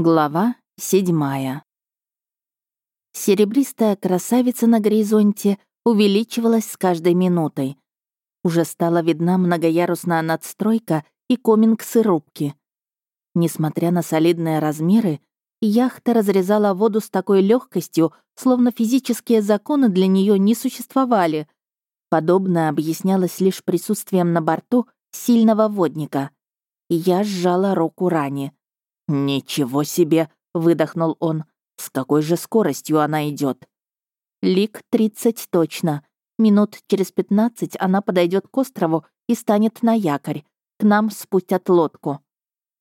Глава седьмая. Серебристая красавица на горизонте увеличивалась с каждой минутой. Уже стала видна многоярусная надстройка и комингсы рубки. Несмотря на солидные размеры, яхта разрезала воду с такой легкостью, словно физические законы для нее не существовали. Подобное объяснялось лишь присутствием на борту сильного водника. Я сжала руку Рани. «Ничего себе!» — выдохнул он. «С какой же скоростью она идет? «Лик 30 точно. Минут через 15 она подойдет к острову и станет на якорь. К нам спустят лодку».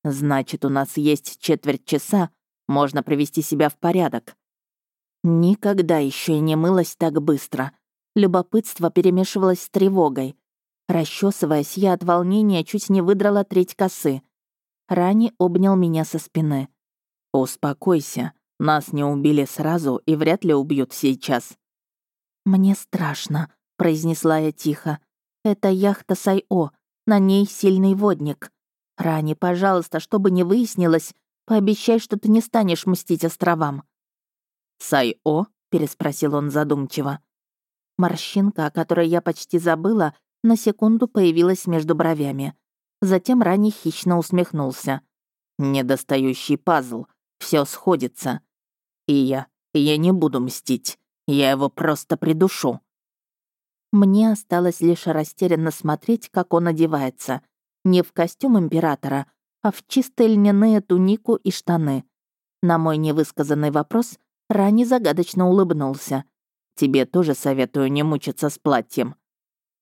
«Значит, у нас есть четверть часа. Можно привести себя в порядок». Никогда еще и не мылась так быстро. Любопытство перемешивалось с тревогой. Расчесываясь, я от волнения чуть не выдрала треть косы. Рани обнял меня со спины. «Успокойся, нас не убили сразу и вряд ли убьют сейчас». «Мне страшно», — произнесла я тихо. «Это яхта Сайо, на ней сильный водник. Рани, пожалуйста, чтобы не выяснилось, пообещай, что ты не станешь мстить островам». «Сайо?» — переспросил он задумчиво. Морщинка, о которой я почти забыла, на секунду появилась между бровями. Затем Рани хищно усмехнулся. «Недостающий пазл. Все сходится. И я, я не буду мстить. Я его просто придушу». Мне осталось лишь растерянно смотреть, как он одевается. Не в костюм императора, а в чистые льняные тунику и штаны. На мой невысказанный вопрос Рани загадочно улыбнулся. «Тебе тоже советую не мучиться с платьем».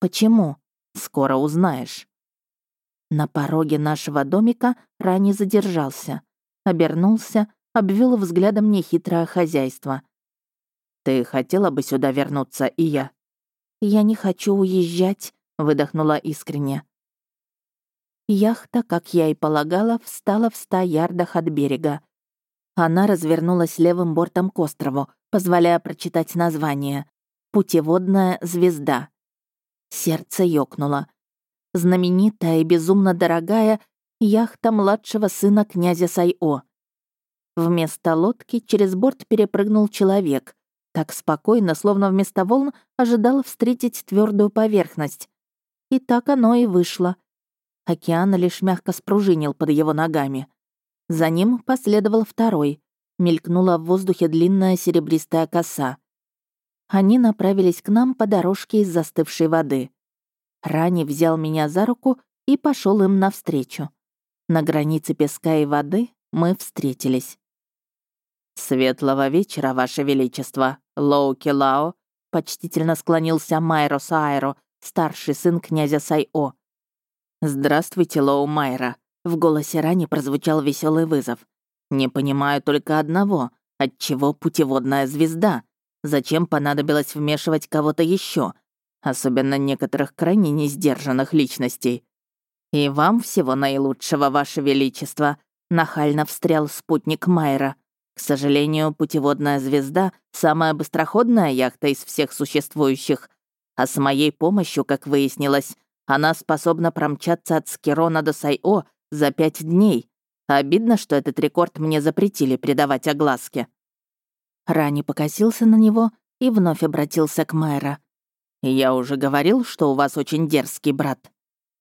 «Почему?» «Скоро узнаешь». На пороге нашего домика Рани задержался, обернулся, обвел взглядом нехитрое хозяйство. «Ты хотела бы сюда вернуться, и я?» «Я не хочу уезжать», — выдохнула искренне. Яхта, как я и полагала, встала в ста ярдах от берега. Она развернулась левым бортом к острову, позволяя прочитать название. «Путеводная звезда». Сердце ёкнуло знаменитая и безумно дорогая яхта младшего сына князя Сайо. Вместо лодки через борт перепрыгнул человек. Так спокойно, словно вместо волн, ожидал встретить твердую поверхность. И так оно и вышло. Океан лишь мягко спружинил под его ногами. За ним последовал второй. Мелькнула в воздухе длинная серебристая коса. Они направились к нам по дорожке из застывшей воды. Рани взял меня за руку и пошел им навстречу. На границе песка и воды мы встретились. «Светлого вечера, Ваше Величество, Лоуки Лао», почтительно склонился Майро Саайро, старший сын князя Сайо. «Здравствуйте, Лоу Майра», — в голосе Рани прозвучал веселый вызов. «Не понимаю только одного, отчего путеводная звезда? Зачем понадобилось вмешивать кого-то еще? Особенно некоторых крайне несдержанных личностей. И вам всего наилучшего, Ваше Величество, нахально встрял спутник Майра. К сожалению, путеводная звезда — самая быстроходная яхта из всех существующих, а с моей помощью, как выяснилось, она способна промчаться от Скирона до Сайо за пять дней. Обидно, что этот рекорд мне запретили придавать огласке. Рани покосился на него и вновь обратился к Майра. «Я уже говорил, что у вас очень дерзкий брат».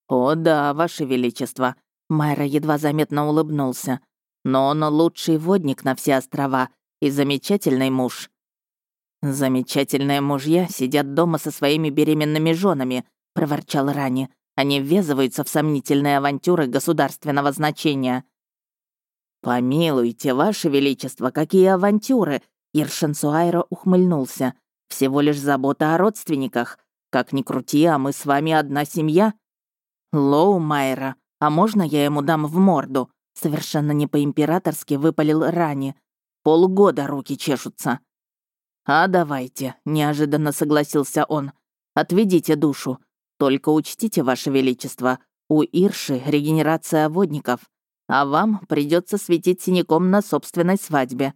«О да, ваше величество», — Майра едва заметно улыбнулся. «Но он лучший водник на все острова и замечательный муж». «Замечательные мужья сидят дома со своими беременными женами», — проворчал Рани. «Они ввязываются в сомнительные авантюры государственного значения». «Помилуйте, ваше величество, какие авантюры!» Иршин Суайро ухмыльнулся. Всего лишь забота о родственниках. Как ни крути, а мы с вами одна семья. Лоу Майра, а можно я ему дам в морду? Совершенно не по-императорски выпалил Рани. Полгода руки чешутся. «А давайте», — неожиданно согласился он. «Отведите душу. Только учтите, Ваше Величество, у Ирши регенерация водников, а вам придется светить синяком на собственной свадьбе.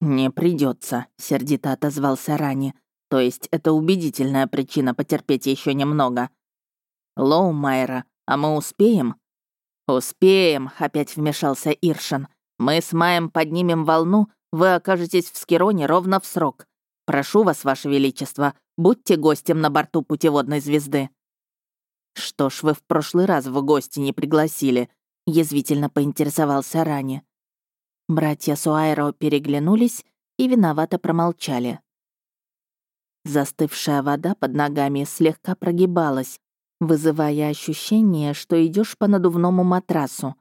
«Не придется, сердито отозвался Рани. «То есть это убедительная причина потерпеть еще немного». «Лоу, Майра, а мы успеем?» «Успеем», — опять вмешался Иршин. Мы с Маем поднимем волну, вы окажетесь в Скироне ровно в срок. Прошу вас, Ваше Величество, будьте гостем на борту путеводной звезды». «Что ж вы в прошлый раз в гости не пригласили?» — язвительно поинтересовался Рани. Братья Суайро переглянулись и виновато промолчали. Застывшая вода под ногами слегка прогибалась, вызывая ощущение, что идешь по надувному матрасу.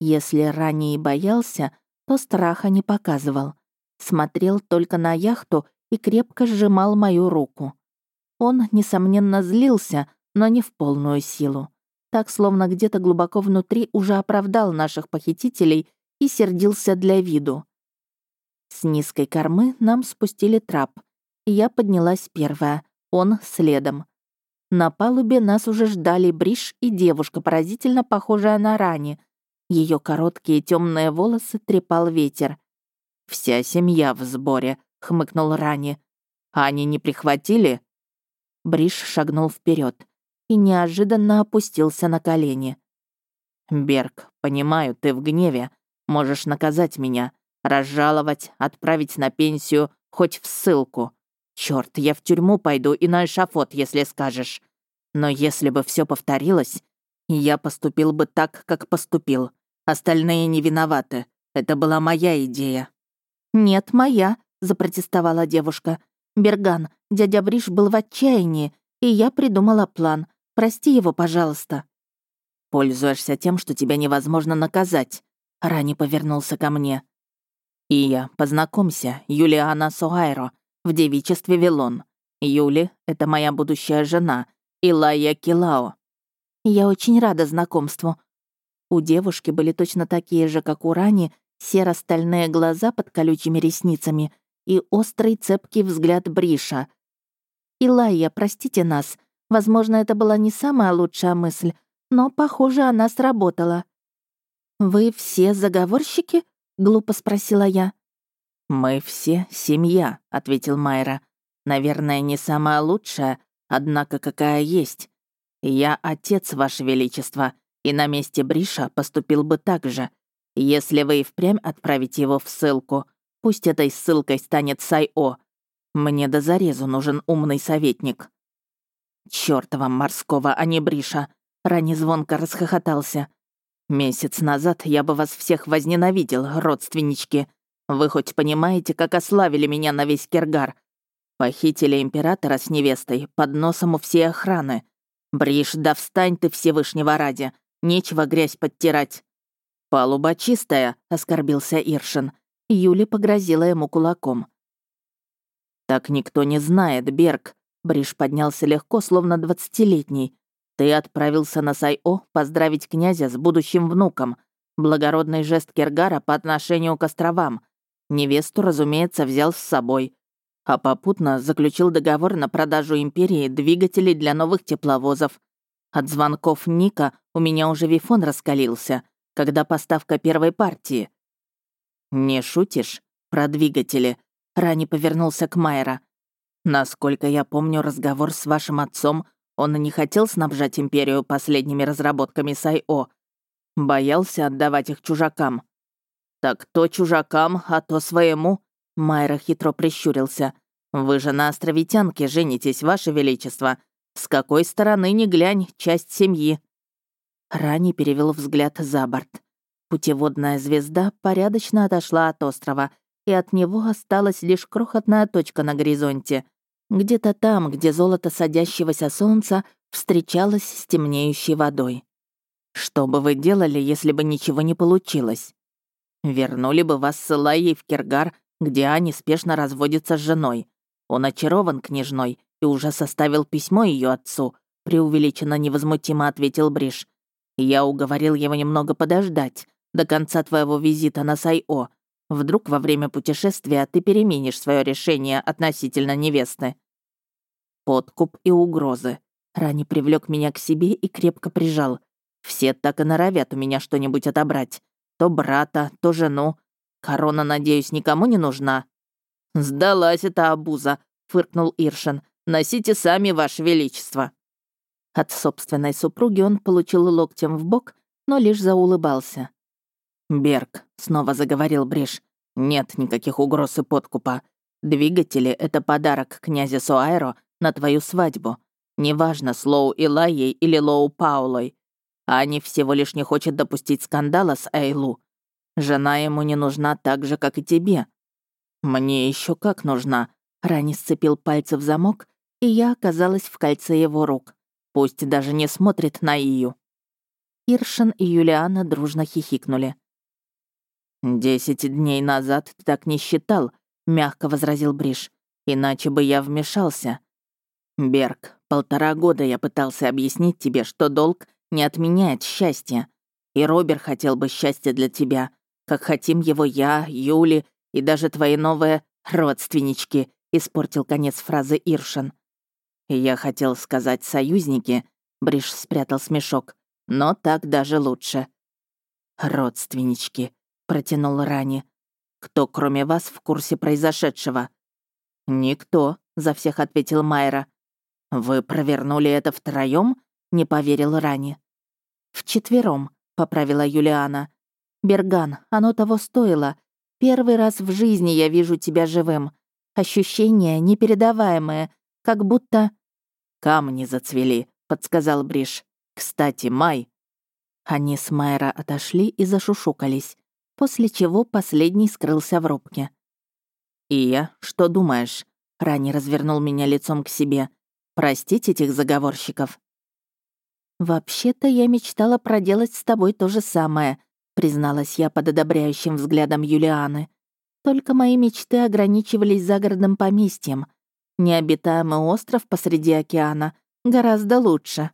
Если ранее боялся, то страха не показывал. Смотрел только на яхту и крепко сжимал мою руку. Он, несомненно, злился, но не в полную силу. Так, словно где-то глубоко внутри уже оправдал наших похитителей и сердился для виду. С низкой кормы нам спустили трап. Я поднялась первая, он следом. На палубе нас уже ждали Бриш и девушка, поразительно похожая на Рани. Ее короткие темные волосы трепал ветер. «Вся семья в сборе», — хмыкнул Рани. «Ани не прихватили?» Бриш шагнул вперед и неожиданно опустился на колени. «Берг, понимаю, ты в гневе. Можешь наказать меня, разжаловать, отправить на пенсию, хоть в ссылку. Черт, я в тюрьму пойду и на эшафот, если скажешь. Но если бы все повторилось, я поступил бы так, как поступил. Остальные не виноваты. Это была моя идея». «Нет, моя», — запротестовала девушка. «Берган, дядя Бриш был в отчаянии, и я придумала план. Прости его, пожалуйста». «Пользуешься тем, что тебя невозможно наказать». Рани повернулся ко мне. «Ия, познакомься, Юлиана Суайро, в девичестве Вилон. Юли — это моя будущая жена, Илая Килао». «Я очень рада знакомству». У девушки были точно такие же, как у Рани, серо-стальные глаза под колючими ресницами и острый цепкий взгляд Бриша. «Илая, простите нас. Возможно, это была не самая лучшая мысль, но, похоже, она сработала». «Вы все заговорщики?» — глупо спросила я. «Мы все семья», — ответил Майра. «Наверное, не самая лучшая, однако какая есть. Я отец, Ваше Величество, и на месте Бриша поступил бы так же. Если вы и впрямь отправите его в ссылку, пусть этой ссылкой станет Сайо. Мне до зарезу нужен умный советник». «Чёртова морского, а не Бриша!» Рани звонко расхохотался. «Месяц назад я бы вас всех возненавидел, родственнички. Вы хоть понимаете, как ославили меня на весь Кергар? Похитили императора с невестой под носом у всей охраны. Бриш, да встань ты Всевышнего ради. Нечего грязь подтирать. «Палуба чистая», — оскорбился Иршин. Юля погрозила ему кулаком. «Так никто не знает, Берг». Бриш поднялся легко, словно двадцатилетний. «Ты отправился на Сайо поздравить князя с будущим внуком. Благородный жест Кергара по отношению к островам. Невесту, разумеется, взял с собой. А попутно заключил договор на продажу империи двигателей для новых тепловозов. От звонков Ника у меня уже вифон раскалился, когда поставка первой партии. «Не шутишь? Про двигатели?» Рани повернулся к Майера. «Насколько я помню разговор с вашим отцом, он не хотел снабжать империю последними разработками Сайо. Боялся отдавать их чужакам. «Так то чужакам, а то своему», — Майра хитро прищурился. «Вы же на островитянке женитесь, Ваше Величество. С какой стороны ни глянь, часть семьи». Рани перевел взгляд за борт. Путеводная звезда порядочно отошла от острова, и от него осталась лишь крохотная точка на горизонте. Где-то там, где золото садящегося солнца встречалось с темнеющей водой. Что бы вы делали, если бы ничего не получилось? Вернули бы вас с Элайей в Киргар, где Ани спешно разводится с женой. Он очарован княжной и уже составил письмо ее отцу», — преувеличенно невозмутимо ответил Бриш. «Я уговорил его немного подождать, до конца твоего визита на Сайо. Вдруг во время путешествия ты переменишь свое решение относительно невесты». Подкуп и угрозы. Рани привлек меня к себе и крепко прижал. Все так и норовят у меня что-нибудь отобрать. То брата, то жену. Корона, надеюсь, никому не нужна?» «Сдалась эта обуза», — фыркнул Иршин. «Носите сами, Ваше Величество». От собственной супруги он получил локтем в бок, но лишь заулыбался. «Берг», — снова заговорил Бриш, — «нет никаких угроз и подкупа. Двигатели — это подарок князя Суайро на твою свадьбу. Неважно, с Лоу Илайей или Лоу Паулой. Ани всего лишь не хочет допустить скандала с Эйлу. Жена ему не нужна так же, как и тебе. Мне еще как нужна. Рани сцепил пальцы в замок, и я оказалась в кольце его рук. Пусть даже не смотрит на Ию. Иршин и Юлиана дружно хихикнули. «Десять дней назад ты так не считал», — мягко возразил Бриш. «Иначе бы я вмешался. Берг, полтора года я пытался объяснить тебе, что долг не отменяет счастье. И Робер хотел бы счастья для тебя, как хотим его я, Юли и даже твои новые родственнички», — испортил конец фразы Иршин. «Я хотел сказать союзники», — Бриш спрятал смешок, «но так даже лучше». «Родственнички», протянул Рани. «Кто, кроме вас, в курсе произошедшего?» «Никто», — за всех ответил Майра. «Вы провернули это втроем? Не поверил Рани. «Вчетвером», — поправила Юлиана. «Берган, оно того стоило. Первый раз в жизни я вижу тебя живым. Ощущения непередаваемые, как будто...» «Камни зацвели», — подсказал Бриш. «Кстати, Май». Они с Майра отошли и зашушукались после чего последний скрылся в рубке. «Ия, что думаешь?» Рани развернул меня лицом к себе. «Простить этих заговорщиков?» «Вообще-то я мечтала проделать с тобой то же самое», призналась я под одобряющим взглядом Юлианы. «Только мои мечты ограничивались загородным поместьем. Необитаемый остров посреди океана гораздо лучше».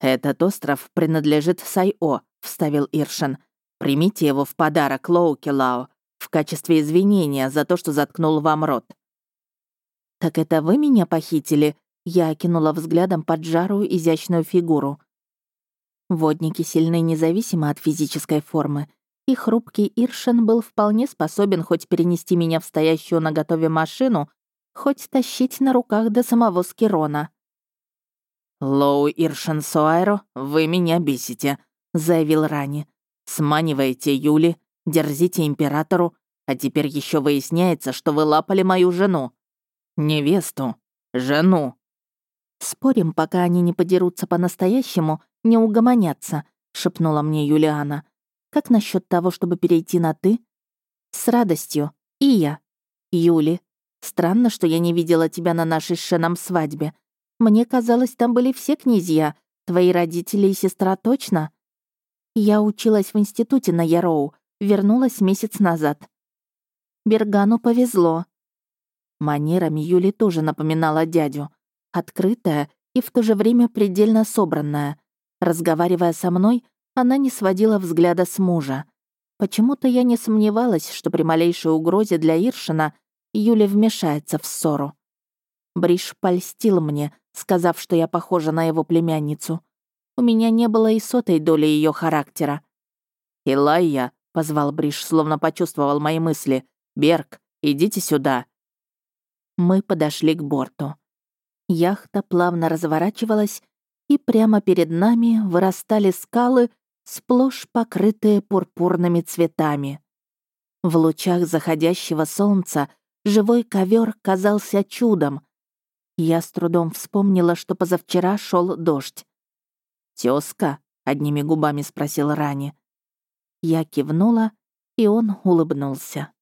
«Этот остров принадлежит Сайо», — вставил Иршин. Примите его в подарок, Лоукелао, в качестве извинения за то, что заткнул вам рот». «Так это вы меня похитили?» Я окинула взглядом поджарую изящную фигуру. Водники сильны независимо от физической формы, и хрупкий Иршен был вполне способен хоть перенести меня в стоящую на готове машину, хоть тащить на руках до самого Скирона. «Лоу Иршен Суайро, вы меня бесите», — заявил Рани. Сманиваете Юли, дерзите императору, а теперь еще выясняется, что вы лапали мою жену. Невесту. Жену. Спорим, пока они не подерутся по-настоящему, не угомонятся, шепнула мне Юлиана. Как насчет того, чтобы перейти на «ты»? С радостью. И я. Юли. Странно, что я не видела тебя на нашей с Шеном свадьбе. Мне казалось, там были все князья. Твои родители и сестра точно? Я училась в институте на Яроу, вернулась месяц назад. Бергану повезло. Манерами Юли тоже напоминала дядю. Открытая и в то же время предельно собранная. Разговаривая со мной, она не сводила взгляда с мужа. Почему-то я не сомневалась, что при малейшей угрозе для Иршина Юля вмешается в ссору. Бриш польстил мне, сказав, что я похожа на его племянницу. У меня не было и сотой доли ее характера. «Илайя», — позвал Бриш, словно почувствовал мои мысли. «Берг, идите сюда». Мы подошли к борту. Яхта плавно разворачивалась, и прямо перед нами вырастали скалы, сплошь покрытые пурпурными цветами. В лучах заходящего солнца живой ковер казался чудом. Я с трудом вспомнила, что позавчера шел дождь. «Тёзка?» — одними губами спросил Рани. Я кивнула, и он улыбнулся.